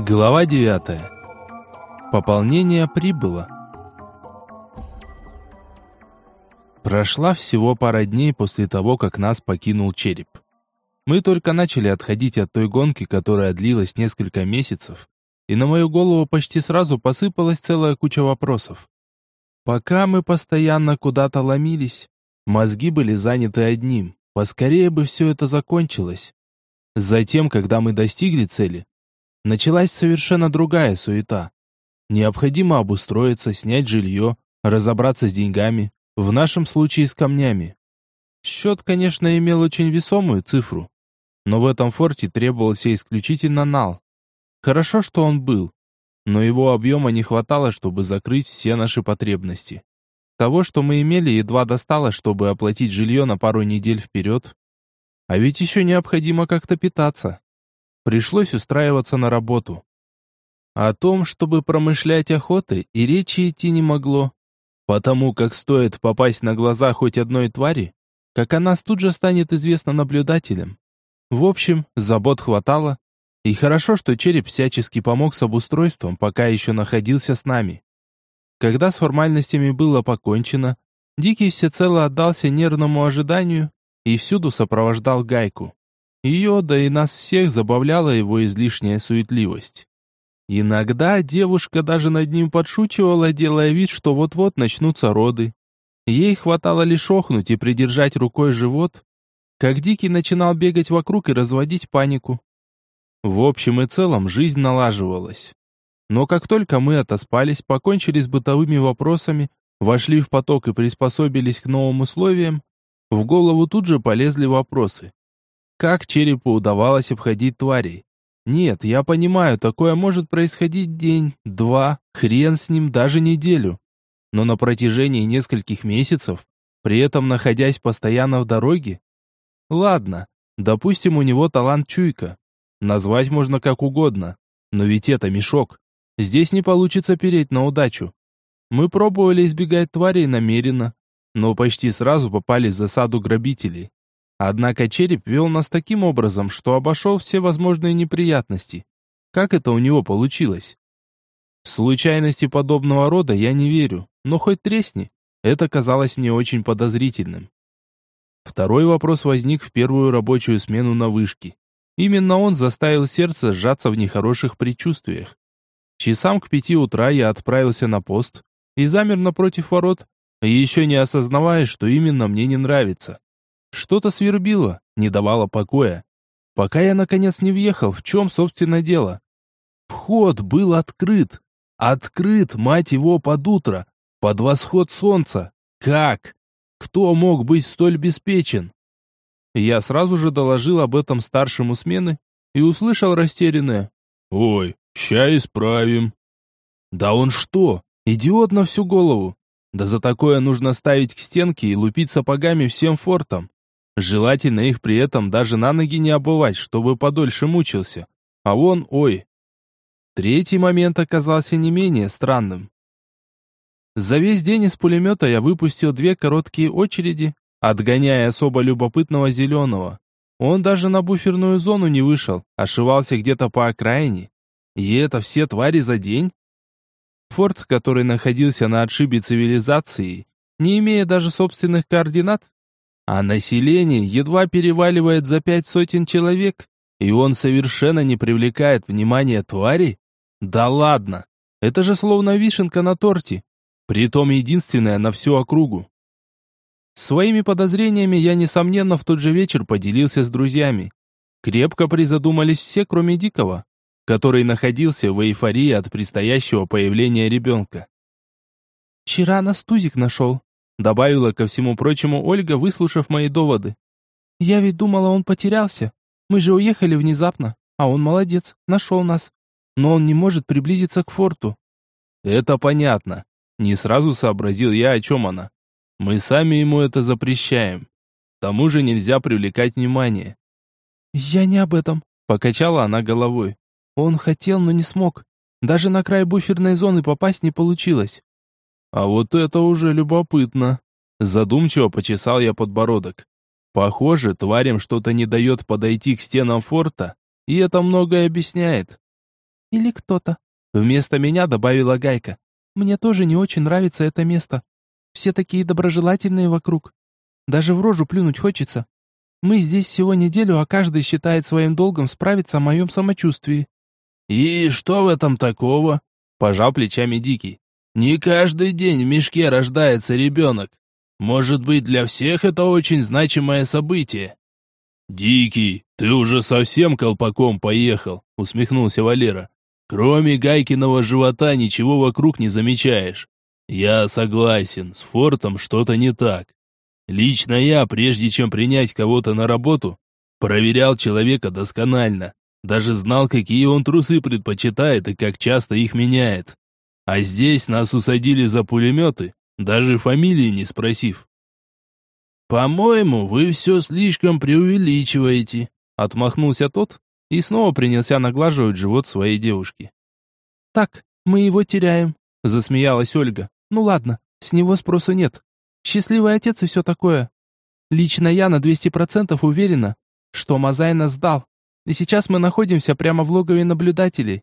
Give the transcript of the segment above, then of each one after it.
Глава 9. Пополнение прибыло. Прошла всего пара дней после того, как нас покинул череп. Мы только начали отходить от той гонки, которая длилась несколько месяцев, и на мою голову почти сразу посыпалась целая куча вопросов. Пока мы постоянно куда-то ломились, мозги были заняты одним, поскорее бы все это закончилось. Затем, когда мы достигли цели, началась совершенно другая суета. Необходимо обустроиться, снять жилье, разобраться с деньгами, в нашем случае с камнями. Счет, конечно, имел очень весомую цифру, но в этом форте требовался исключительно нал. Хорошо, что он был, но его объема не хватало, чтобы закрыть все наши потребности. Того, что мы имели, едва достало, чтобы оплатить жилье на пару недель вперед. А ведь еще необходимо как-то питаться. Пришлось устраиваться на работу. О том, чтобы промышлять охотой, и речи идти не могло. Потому как стоит попасть на глаза хоть одной твари, как она тут же станет известна наблюдателям. В общем, забот хватало, и хорошо, что череп всячески помог с обустройством, пока еще находился с нами. Когда с формальностями было покончено, Дикий всецело отдался нервному ожиданию и всюду сопровождал Гайку. Ее, да и нас всех, забавляла его излишняя суетливость. Иногда девушка даже над ним подшучивала, делая вид, что вот-вот начнутся роды. Ей хватало лишь охнуть и придержать рукой живот, как Дикий начинал бегать вокруг и разводить панику. В общем и целом жизнь налаживалась. Но как только мы отоспались, покончили с бытовыми вопросами, вошли в поток и приспособились к новым условиям, в голову тут же полезли вопросы. Как черепу удавалось обходить тварей? Нет, я понимаю, такое может происходить день, два, хрен с ним, даже неделю. Но на протяжении нескольких месяцев, при этом находясь постоянно в дороге? Ладно, допустим, у него талант чуйка. Назвать можно как угодно. Но ведь это мешок. Здесь не получится переть на удачу. Мы пробовали избегать тварей намеренно, но почти сразу попали в засаду грабителей. Однако череп вел нас таким образом, что обошел все возможные неприятности. Как это у него получилось? В случайности подобного рода я не верю, но хоть тресни, это казалось мне очень подозрительным. Второй вопрос возник в первую рабочую смену на вышке. Именно он заставил сердце сжаться в нехороших предчувствиях. Часам к пяти утра я отправился на пост и замер напротив ворот, еще не осознавая, что именно мне не нравится. Что-то свербило, не давало покоя. Пока я наконец не въехал, в чем, собственно, дело. Вход был открыт. Открыт, мать его, под утро, под восход солнца. Как? Кто мог быть столь беспечен? Я сразу же доложил об этом старшему смены и услышал растерянное. «Ой, Ща исправим. Да он что, идиот на всю голову? Да за такое нужно ставить к стенке и лупить сапогами всем фортом. Желательно их при этом даже на ноги не обувать, чтобы подольше мучился. А он, ой. Третий момент оказался не менее странным. За весь день из пулемета я выпустил две короткие очереди, отгоняя особо любопытного зеленого. Он даже на буферную зону не вышел, ошивался где-то по окраине. И это все твари за день? Форт, который находился на отшибе цивилизации, не имея даже собственных координат, а население едва переваливает за пять сотен человек, и он совершенно не привлекает внимания твари? Да ладно, это же словно вишенка на торте, притом единственная на всю округу. Своими подозрениями я, несомненно, в тот же вечер поделился с друзьями. Крепко призадумались все, кроме Дикого который находился в эйфории от предстоящего появления ребенка. «Вчера нас Тузик нашел», — добавила ко всему прочему Ольга, выслушав мои доводы. «Я ведь думала, он потерялся. Мы же уехали внезапно, а он молодец, нашел нас. Но он не может приблизиться к форту». «Это понятно. Не сразу сообразил я, о чем она. Мы сами ему это запрещаем. К тому же нельзя привлекать внимание». «Я не об этом», — покачала она головой. Он хотел, но не смог. Даже на край буферной зоны попасть не получилось. А вот это уже любопытно. Задумчиво почесал я подбородок. Похоже, тварям что-то не дает подойти к стенам форта, и это многое объясняет. Или кто-то. Вместо меня добавила Гайка. Мне тоже не очень нравится это место. Все такие доброжелательные вокруг. Даже в рожу плюнуть хочется. Мы здесь всего неделю, а каждый считает своим долгом справиться о моем самочувствии. И что в этом такого? Пожал плечами Дикий. Не каждый день в мешке рождается ребенок. Может быть, для всех это очень значимое событие. «Дикий, ты уже совсем колпаком поехал», — усмехнулся Валера. «Кроме Гайкиного живота ничего вокруг не замечаешь. Я согласен, с фортом что-то не так. Лично я, прежде чем принять кого-то на работу, проверял человека досконально. Даже знал, какие он трусы предпочитает и как часто их меняет. А здесь нас усадили за пулеметы, даже фамилии не спросив. «По-моему, вы все слишком преувеличиваете», — отмахнулся тот и снова принялся наглаживать живот своей девушки. «Так, мы его теряем», — засмеялась Ольга. «Ну ладно, с него спросу нет. Счастливый отец и все такое. Лично я на 200% уверена, что Мазай нас сдал, и сейчас мы находимся прямо в логове наблюдателей».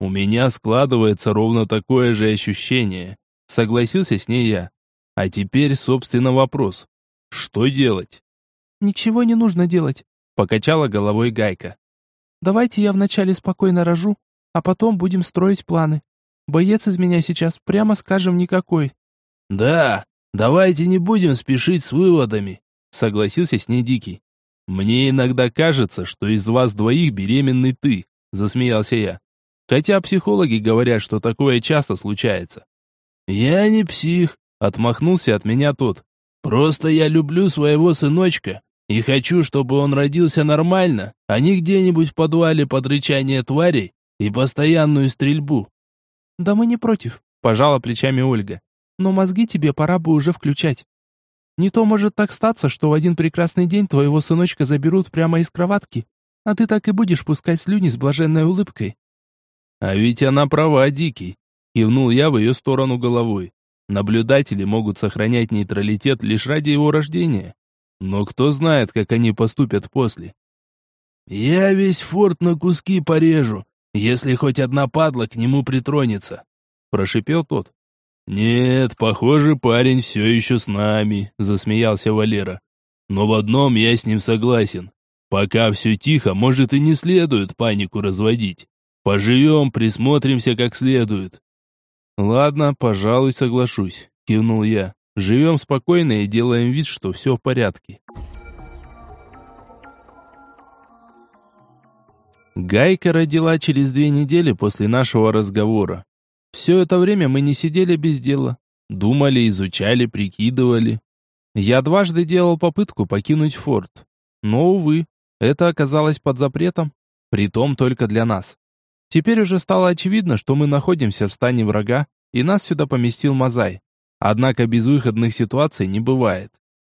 «У меня складывается ровно такое же ощущение», — согласился с ней я. «А теперь, собственно, вопрос. Что делать? Ничего не нужно делать, покачала головой Гайка. Давайте я вначале спокойно рожу, а потом будем строить планы. Боец из меня сейчас, прямо скажем, никакой. Да, давайте не будем спешить с выводами, согласился с ней Дикий. Мне иногда кажется, что из вас двоих беременный ты, засмеялся я. Хотя психологи говорят, что такое часто случается. Я не псих, отмахнулся от меня тот. Просто я люблю своего сыночка и хочу, чтобы он родился нормально, а не где-нибудь в подвале под рычание тварей и постоянную стрельбу. Да мы не против, пожала плечами Ольга. Но мозги тебе пора бы уже включать. Не то может так статься, что в один прекрасный день твоего сыночка заберут прямо из кроватки, а ты так и будешь пускать слюни с блаженной улыбкой. А ведь она права, Дикий. Кивнул я в ее сторону головой. Наблюдатели могут сохранять нейтралитет лишь ради его рождения. Но кто знает, как они поступят после. «Я весь форт на куски порежу, если хоть одна падла к нему притронется», — прошипел тот. «Нет, похоже, парень все еще с нами», — засмеялся Валера. «Но в одном я с ним согласен. Пока все тихо, может и не следует панику разводить. Поживем, присмотримся как следует. «Ладно, пожалуй, соглашусь», — кивнул я. «Живем спокойно и делаем вид, что все в порядке». Гайка родила через две недели после нашего разговора. Все это время мы не сидели без дела. Думали, изучали, прикидывали. Я дважды делал попытку покинуть форт. Но, увы, это оказалось под запретом, притом только для нас. Теперь уже стало очевидно, что мы находимся в стане врага, и нас сюда поместил Мазай. Однако безвыходных ситуаций не бывает.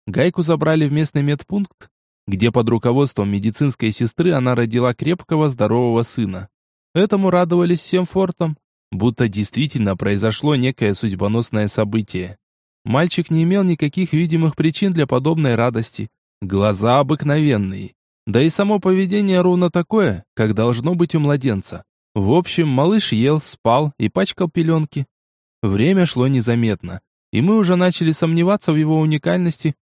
Гайку забрали в местный медпункт, где под руководством медицинской сестры она родила крепкого, здорового сына. Этому радовались всем фортом, будто действительно произошло некое судьбоносное событие. Мальчик не имел никаких видимых причин для подобной радости. Глаза обыкновенные. Да и само поведение ровно такое, как должно быть у младенца. В общем, малыш ел, спал и пачкал пеленки. Время шло незаметно, и мы уже начали сомневаться в его уникальности,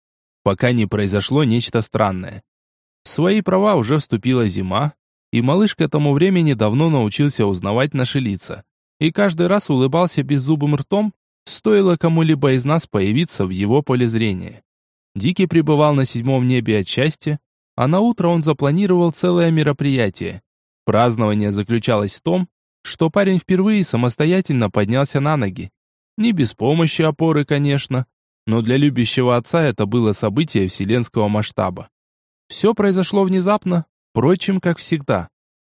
пока не произошло нечто странное. В свои права уже вступила зима, и малыш к этому времени давно научился узнавать наши лица. И каждый раз улыбался беззубым ртом, стоило кому-либо из нас появиться в его поле зрения. Дикий пребывал на седьмом небе от счастья, а на утро он запланировал целое мероприятие. Празднование заключалось в том, что парень впервые самостоятельно поднялся на ноги. Не без помощи опоры, конечно, но для любящего отца это было событие вселенского масштаба. Все произошло внезапно, впрочем, как всегда.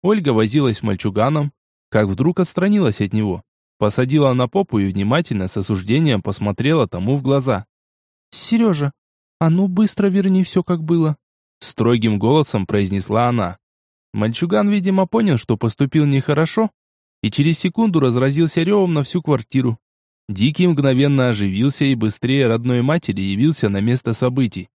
Ольга возилась с мальчуганом, как вдруг отстранилась от него, посадила на попу и внимательно с осуждением посмотрела тому в глаза. «Сережа, а ну быстро верни все, как было», строгим голосом произнесла она. Мальчуган, видимо, понял, что поступил нехорошо, и через секунду разразился ревом на всю квартиру. Дикий мгновенно оживился и быстрее родной матери явился на место событий.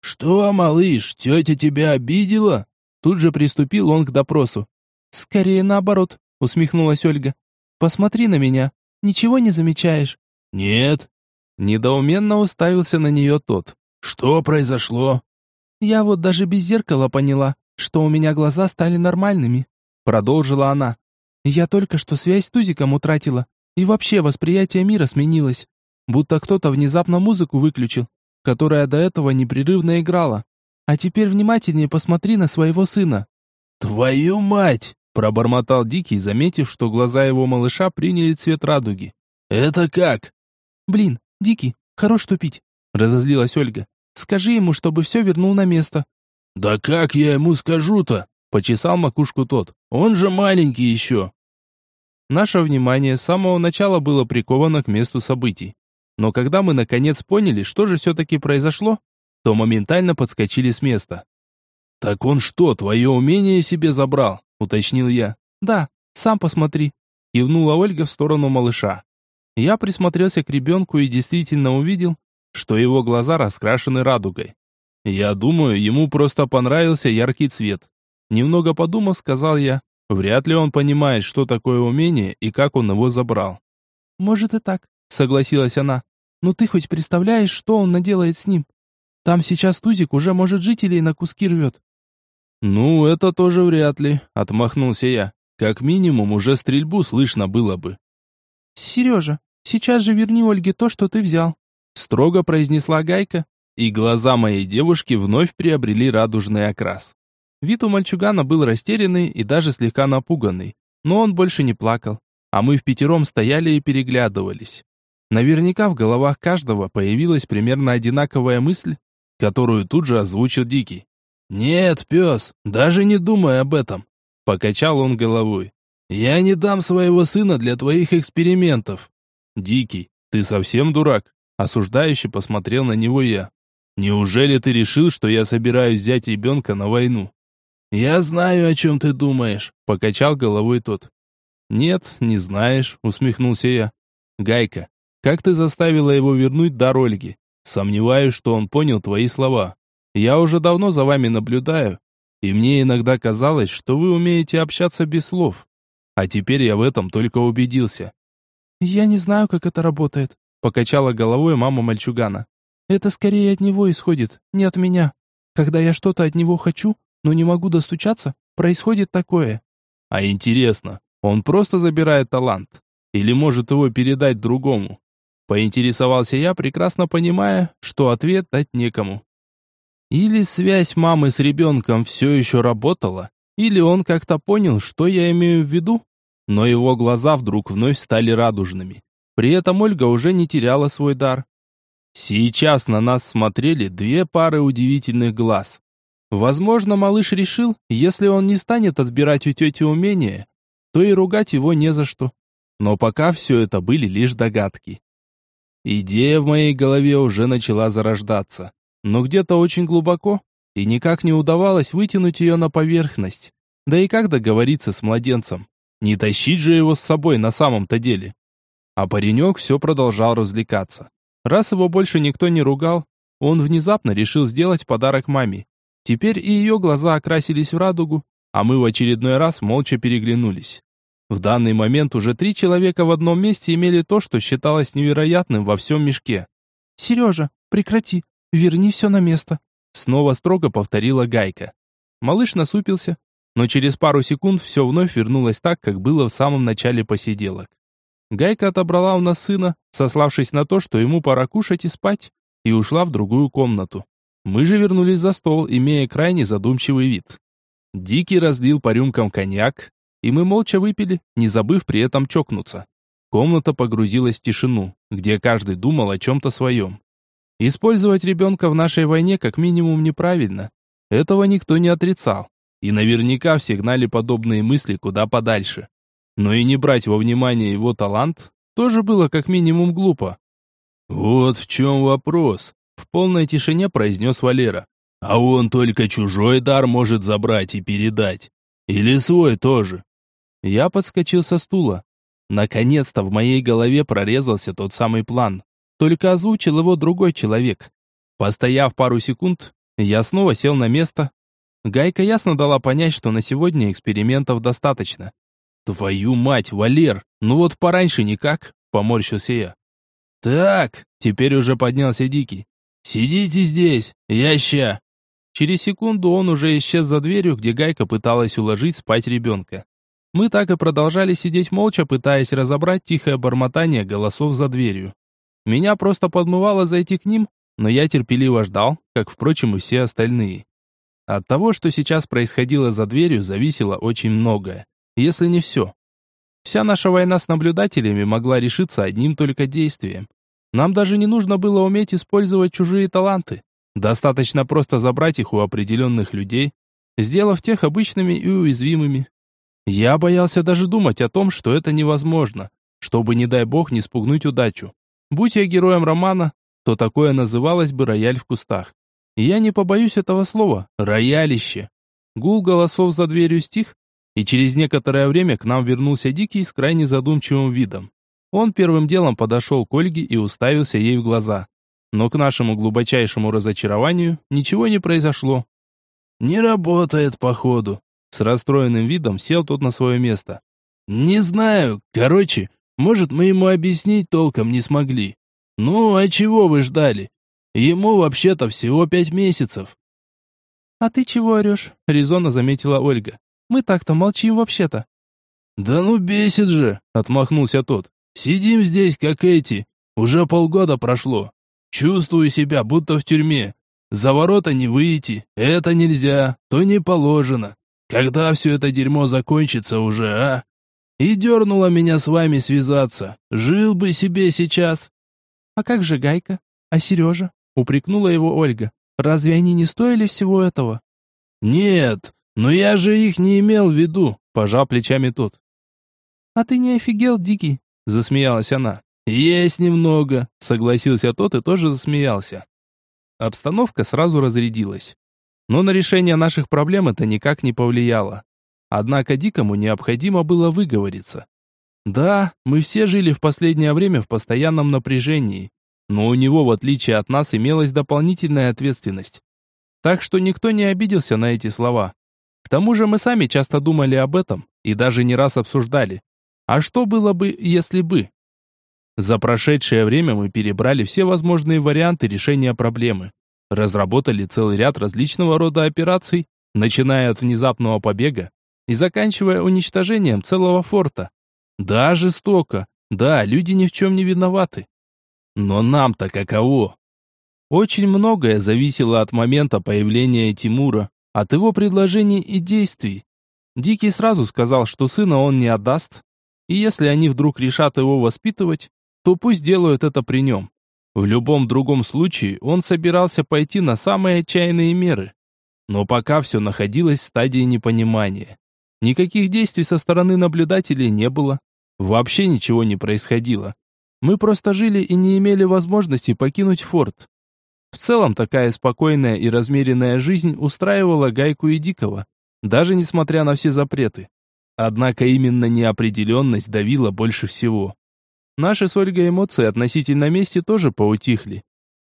«Что, малыш, тетя тебя обидела?» Тут же приступил он к допросу. «Скорее наоборот», — усмехнулась Ольга. Посмотри на меня. Ничего не замечаешь? Нет. Недоуменно уставился на нее тот. Что произошло? Я вот даже без зеркала поняла, что у меня глаза стали нормальными, продолжила она. Я только что связь с Тузиком утратила, и вообще восприятие мира сменилось. Будто кто-то внезапно музыку выключил, которая до этого непрерывно играла. А теперь внимательнее посмотри на своего сына. Твою мать! пробормотал Дикий, заметив, что глаза его малыша приняли цвет радуги. Это как? Блин, Дикий, хорош тупить, разозлилась Ольга. Скажи ему, чтобы все вернул на место. Да как я ему скажу-то? почесал макушку тот. Он же маленький еще. Наше внимание с самого начала было приковано к месту событий. Но когда мы наконец поняли, что же все-таки произошло, то моментально подскочили с места. «Так он что, твое умение себе забрал?» — уточнил я. «Да, сам посмотри», — кивнула Ольга в сторону малыша. Я присмотрелся к ребенку и действительно увидел, что его глаза раскрашены радугой. Я думаю, ему просто понравился яркий цвет. Немного подумав, сказал я, Вряд ли он понимает, что такое умение и как он его забрал. Может и так, согласилась она. Но ты хоть представляешь, что он наделает с ним? Там сейчас Тузик уже, может, жителей на куски рвет. Ну, это тоже вряд ли, отмахнулся я. Как минимум, уже стрельбу слышно было бы. Сережа, сейчас же верни Ольге то, что ты взял. Строго произнесла Гайка, и глаза моей девушки вновь приобрели радужный окрас. Вид у мальчугана был растерянный и даже слегка напуганный, но он больше не плакал, а мы в пятером стояли и переглядывались. Наверняка в головах каждого появилась примерно одинаковая мысль, которую тут же озвучил Дикий. «Нет, пес, даже не думай об этом», — покачал он головой. «Я не дам своего сына для твоих экспериментов». «Дикий, ты совсем дурак?» — осуждающе посмотрел на него я. «Неужели ты решил, что я собираюсь взять ребенка на войну?» «Я знаю, о чем ты думаешь», — покачал головой тот. «Нет, не знаешь», — усмехнулся я. «Гайка, как ты заставила его вернуть дар Ольги? Сомневаюсь, что он понял твои слова. Я уже давно за вами наблюдаю, и мне иногда казалось, что вы умеете общаться без слов. А теперь я в этом только убедился». «Я не знаю, как это работает», — покачала головой мама мальчугана. «Это скорее от него исходит, не от меня. Когда я что-то от него хочу, но не могу достучаться, происходит такое. А интересно, он просто забирает талант? Или может его передать другому? Поинтересовался я, прекрасно понимая, что ответ дать некому. Или связь мамы с ребенком все еще работала, или он как-то понял, что я имею в виду, но его глаза вдруг вновь стали радужными. При этом Ольга уже не теряла свой дар. Сейчас на нас смотрели две пары удивительных глаз. Возможно, малыш решил, если он не станет отбирать у тети умения, то и ругать его не за что. Но пока все это были лишь догадки. Идея в моей голове уже начала зарождаться, но где-то очень глубоко, и никак не удавалось вытянуть ее на поверхность. Да и как договориться с младенцем? Не тащить же его с собой на самом-то деле. А паренек все продолжал развлекаться. Раз его больше никто не ругал, он внезапно решил сделать подарок маме. Теперь и ее глаза окрасились в радугу, а мы в очередной раз молча переглянулись. В данный момент уже три человека в одном месте имели то, что считалось невероятным во всем мешке. «Сережа, прекрати, верни все на место», снова строго повторила Гайка. Малыш насупился, но через пару секунд все вновь вернулось так, как было в самом начале посиделок. Гайка отобрала у нас сына, сославшись на то, что ему пора кушать и спать, и ушла в другую комнату. Мы же вернулись за стол, имея крайне задумчивый вид. Дикий разлил по рюмкам коньяк, и мы молча выпили, не забыв при этом чокнуться. Комната погрузилась в тишину, где каждый думал о чем-то своем. Использовать ребенка в нашей войне как минимум неправильно. Этого никто не отрицал. И наверняка все гнали подобные мысли куда подальше. Но и не брать во внимание его талант тоже было как минимум глупо. «Вот в чем вопрос», в полной тишине произнес Валера. А он только чужой дар может забрать и передать. Или свой тоже. Я подскочил со стула. Наконец-то в моей голове прорезался тот самый план. Только озвучил его другой человек. Постояв пару секунд, я снова сел на место. Гайка ясно дала понять, что на сегодня экспериментов достаточно. «Твою мать, Валер, ну вот пораньше никак», — поморщился я. «Так», — теперь уже поднялся Дикий. «Сидите здесь, я ща». Через секунду он уже исчез за дверью, где Гайка пыталась уложить спать ребенка. Мы так и продолжали сидеть молча, пытаясь разобрать тихое бормотание голосов за дверью. Меня просто подмывало зайти к ним, но я терпеливо ждал, как, впрочем, и все остальные. От того, что сейчас происходило за дверью, зависело очень многое, если не все. Вся наша война с наблюдателями могла решиться одним только действием. Нам даже не нужно было уметь использовать чужие таланты. Достаточно просто забрать их у определенных людей, сделав тех обычными и уязвимыми. Я боялся даже думать о том, что это невозможно, чтобы, не дай бог, не спугнуть удачу. Будь я героем романа, то такое называлось бы рояль в кустах. Я не побоюсь этого слова роялище. Гул голосов за дверью стих, и через некоторое время к нам вернулся Дикий с крайне задумчивым видом. Он первым делом подошел к Ольге и уставился ей в глаза. Но к нашему глубочайшему разочарованию ничего не произошло. «Не работает, походу», с расстроенным видом сел тот на свое место. «Не знаю. Короче, может, мы ему объяснить толком не смогли. Ну, а чего вы ждали? Ему вообще-то всего пять месяцев». «А ты чего орешь?» — резонно заметила Ольга. «Мы так-то молчим вообще-то». «Да ну бесит же!» — отмахнулся тот. «Сидим здесь, как эти. Уже полгода прошло. Чувствую себя, будто в тюрьме. За ворота не выйти. Это нельзя, то не положено. Когда все это дерьмо закончится уже, а? И дернула меня с вами связаться. Жил бы себе сейчас. А как же Гайка? А Сережа? Упрекнула его Ольга. Разве они не стоили всего этого? Нет, но я же их не имел в виду, пожал плечами тот. А ты не офигел, Дикий? Засмеялась она. Есть немного, согласился тот и тоже засмеялся. Обстановка сразу разрядилась. Но на решение наших проблем это никак не повлияло. Однако Дикому необходимо было выговориться. Да, мы все жили в последнее время в постоянном напряжении, но у него, в отличие от нас, имелась дополнительная ответственность. Так что никто не обиделся на эти слова. К тому же мы сами часто думали об этом и даже не раз обсуждали. А что было бы, если бы? За прошедшее время мы перебрали все возможные варианты решения проблемы разработали целый ряд различного рода операций, начиная от внезапного побега и заканчивая уничтожением целого форта. Да, жестоко, да, люди ни в чем не виноваты. Но нам-то каково? Очень многое зависело от момента появления Тимура, от его предложений и действий. Дикий сразу сказал, что сына он не отдаст, и если они вдруг решат его воспитывать, то пусть делают это при нем. В любом другом случае он собирался пойти на самые отчаянные меры. Но пока все находилось в стадии непонимания. Никаких действий со стороны наблюдателей не было. Вообще ничего не происходило. Мы просто жили и не имели возможности покинуть форт. В целом такая спокойная и размеренная жизнь устраивала Гайку и Дикого, даже несмотря на все запреты. Однако именно неопределенность давила больше всего. Наши с Ольгой эмоции относительно мести тоже поутихли.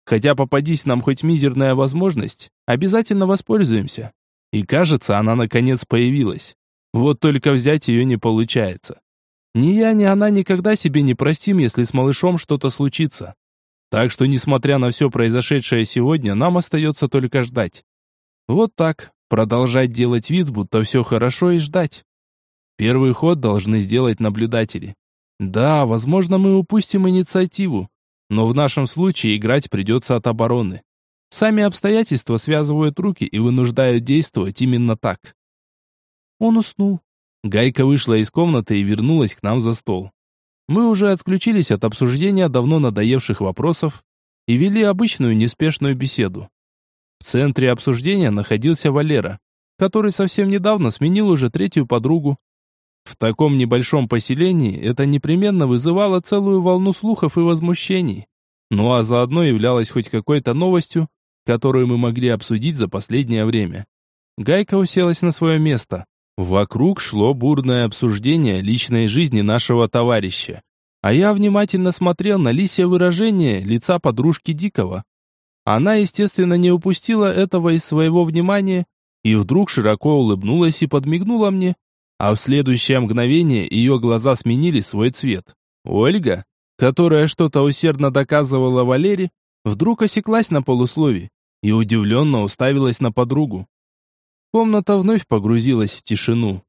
Хотя попадись нам хоть мизерная возможность, обязательно воспользуемся. И кажется, она наконец появилась. Вот только взять ее не получается. Ни я, ни она никогда себе не простим, если с малышом что-то случится. Так что, несмотря на все произошедшее сегодня, нам остается только ждать. Вот так, продолжать делать вид, будто все хорошо и ждать. Первый ход должны сделать наблюдатели. Да, возможно, мы упустим инициативу, но в нашем случае играть придется от обороны. Сами обстоятельства связывают руки и вынуждают действовать именно так. Он уснул. Гайка вышла из комнаты и вернулась к нам за стол. Мы уже отключились от обсуждения давно надоевших вопросов и вели обычную неспешную беседу. В центре обсуждения находился Валера, который совсем недавно сменил уже третью подругу, в таком небольшом поселении это непременно вызывало целую волну слухов и возмущений. Ну а заодно являлось хоть какой-то новостью, которую мы могли обсудить за последнее время. Гайка уселась на свое место. Вокруг шло бурное обсуждение личной жизни нашего товарища. А я внимательно смотрел на лисье выражение лица подружки Дикого. Она, естественно, не упустила этого из своего внимания и вдруг широко улыбнулась и подмигнула мне, а в следующее мгновение ее глаза сменили свой цвет. Ольга, которая что-то усердно доказывала Валере, вдруг осеклась на полуслове и удивленно уставилась на подругу. Комната вновь погрузилась в тишину.